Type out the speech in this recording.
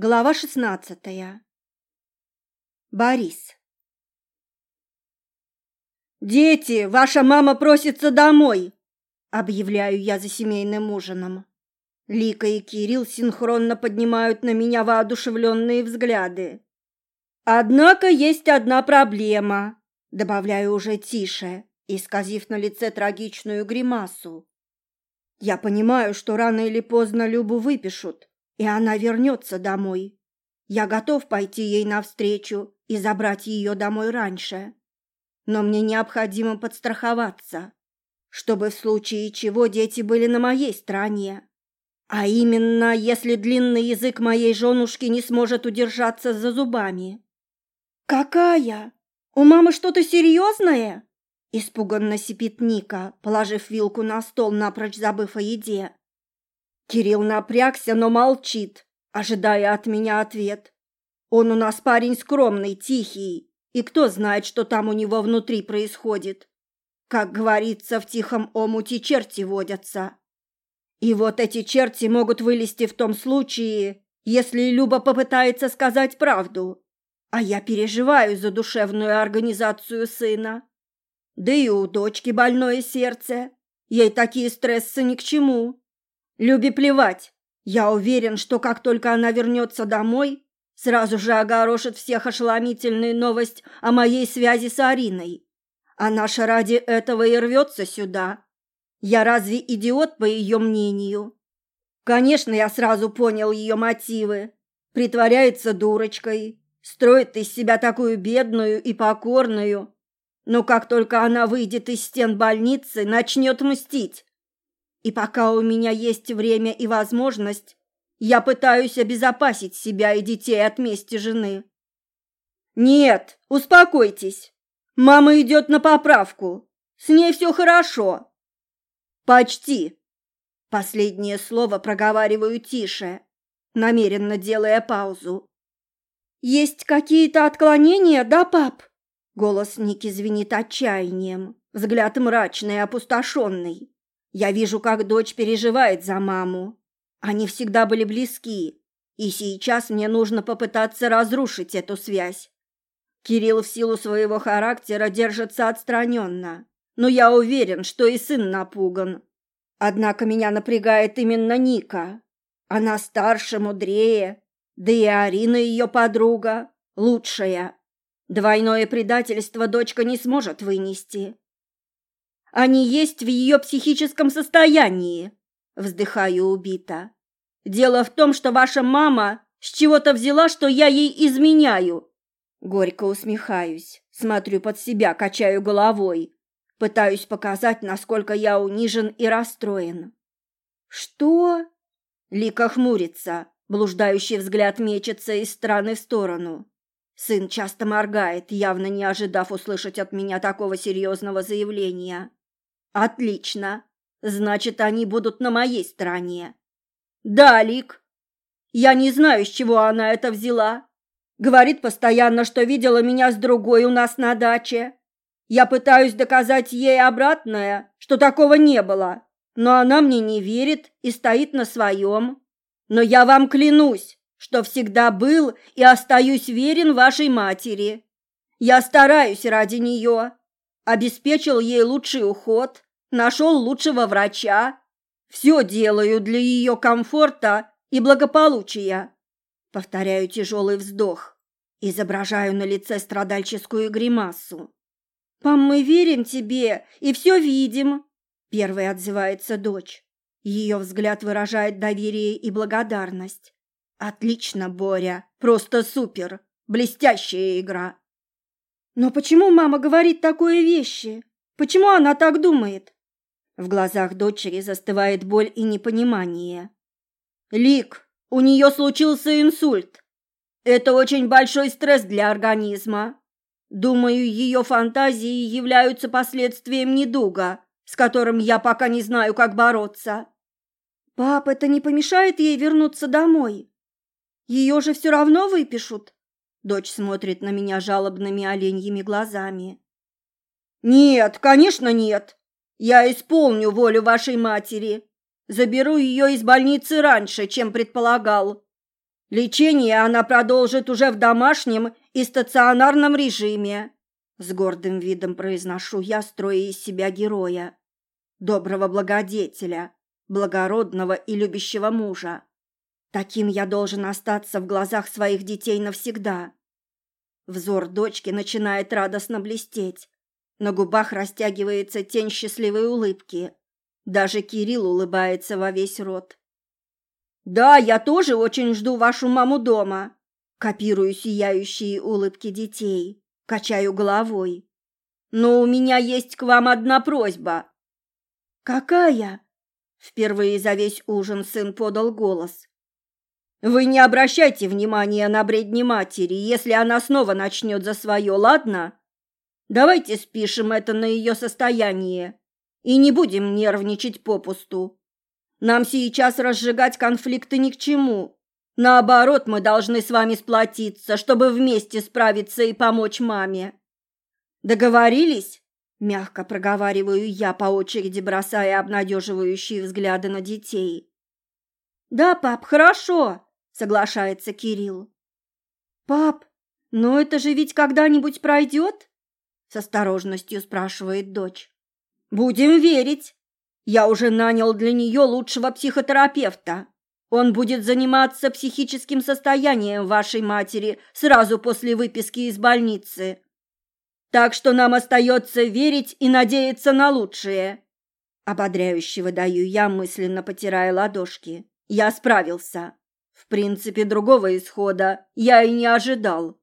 Глава шестнадцатая. Борис. «Дети, ваша мама просится домой!» – объявляю я за семейным ужином. Лика и Кирилл синхронно поднимают на меня воодушевленные взгляды. «Однако есть одна проблема», – добавляю уже тише, исказив на лице трагичную гримасу. «Я понимаю, что рано или поздно Любу выпишут, и она вернется домой. Я готов пойти ей навстречу и забрать ее домой раньше. Но мне необходимо подстраховаться, чтобы в случае чего дети были на моей стороне. А именно, если длинный язык моей женушки не сможет удержаться за зубами. «Какая? У мамы что-то серьезное?» Испуганно сипит Ника, положив вилку на стол, напрочь забыв о еде. Кирилл напрягся, но молчит, ожидая от меня ответ. Он у нас парень скромный, тихий, и кто знает, что там у него внутри происходит. Как говорится, в тихом омуте черти водятся. И вот эти черти могут вылезти в том случае, если Люба попытается сказать правду. А я переживаю за душевную организацию сына. Да и у дочки больное сердце. Ей такие стрессы ни к чему. Любе плевать. Я уверен, что как только она вернется домой, сразу же огорошит всех ошеломительная новость о моей связи с Ариной. А наша ради этого и рвется сюда. Я разве идиот, по ее мнению? Конечно, я сразу понял ее мотивы. Притворяется дурочкой, строит из себя такую бедную и покорную. Но как только она выйдет из стен больницы, начнет мстить. И пока у меня есть время и возможность, я пытаюсь обезопасить себя и детей от мести жены. Нет, успокойтесь. Мама идет на поправку. С ней все хорошо. Почти. Последнее слово проговариваю тише, намеренно делая паузу. Есть какие-то отклонения, да, пап? Голос Ники звенит отчаянием, взгляд мрачный и опустошенный. Я вижу, как дочь переживает за маму. Они всегда были близки, и сейчас мне нужно попытаться разрушить эту связь. Кирилл в силу своего характера держится отстраненно, но я уверен, что и сын напуган. Однако меня напрягает именно Ника. Она старше, мудрее, да и Арина ее подруга, лучшая. Двойное предательство дочка не сможет вынести. Они есть в ее психическом состоянии. Вздыхаю убито. Дело в том, что ваша мама с чего-то взяла, что я ей изменяю. Горько усмехаюсь, смотрю под себя, качаю головой. Пытаюсь показать, насколько я унижен и расстроен. Что? Лика хмурится, блуждающий взгляд мечется из стороны в сторону. Сын часто моргает, явно не ожидав услышать от меня такого серьезного заявления. Отлично. Значит, они будут на моей стороне. Да, Лик. Я не знаю, с чего она это взяла. Говорит постоянно, что видела меня с другой у нас на даче. Я пытаюсь доказать ей обратное, что такого не было, но она мне не верит и стоит на своем. Но я вам клянусь, что всегда был и остаюсь верен вашей матери. Я стараюсь ради нее, обеспечил ей лучший уход, нашел лучшего врача. Все делаю для ее комфорта и благополучия. Повторяю тяжелый вздох, изображаю на лице страдальческую гримасу. «Пам, мы верим тебе и все видим», — первой отзывается дочь. Ее взгляд выражает доверие и благодарность. «Отлично, Боря, просто супер, блестящая игра». «Но почему мама говорит такое вещи? Почему она так думает?» В глазах дочери застывает боль и непонимание. «Лик, у нее случился инсульт. Это очень большой стресс для организма. Думаю, ее фантазии являются последствием недуга, с которым я пока не знаю, как бороться». «Пап, это не помешает ей вернуться домой? Ее же все равно выпишут?» Дочь смотрит на меня жалобными оленьими глазами. «Нет, конечно нет. Я исполню волю вашей матери. Заберу ее из больницы раньше, чем предполагал. Лечение она продолжит уже в домашнем и стационарном режиме. С гордым видом произношу я, строя из себя героя, доброго благодетеля, благородного и любящего мужа. Таким я должен остаться в глазах своих детей навсегда. Взор дочки начинает радостно блестеть. На губах растягивается тень счастливой улыбки. Даже Кирилл улыбается во весь рот. «Да, я тоже очень жду вашу маму дома», копирую сияющие улыбки детей, качаю головой. «Но у меня есть к вам одна просьба». «Какая?» Впервые за весь ужин сын подал голос. Вы не обращайте внимания на бредни матери, если она снова начнет за свое, ладно? Давайте спишем это на ее состояние и не будем нервничать попусту. Нам сейчас разжигать конфликты ни к чему. Наоборот, мы должны с вами сплотиться, чтобы вместе справиться и помочь маме. Договорились? Мягко проговариваю я по очереди, бросая обнадеживающие взгляды на детей. «Да, пап, хорошо!» Соглашается Кирилл. Пап, но это же ведь когда-нибудь пройдет? С осторожностью спрашивает дочь. Будем верить. Я уже нанял для нее лучшего психотерапевта. Он будет заниматься психическим состоянием вашей матери сразу после выписки из больницы. Так что нам остается верить и надеяться на лучшее. Ободряюще выдаю я, мысленно потирая ладошки. Я справился. В принципе, другого исхода я и не ожидал.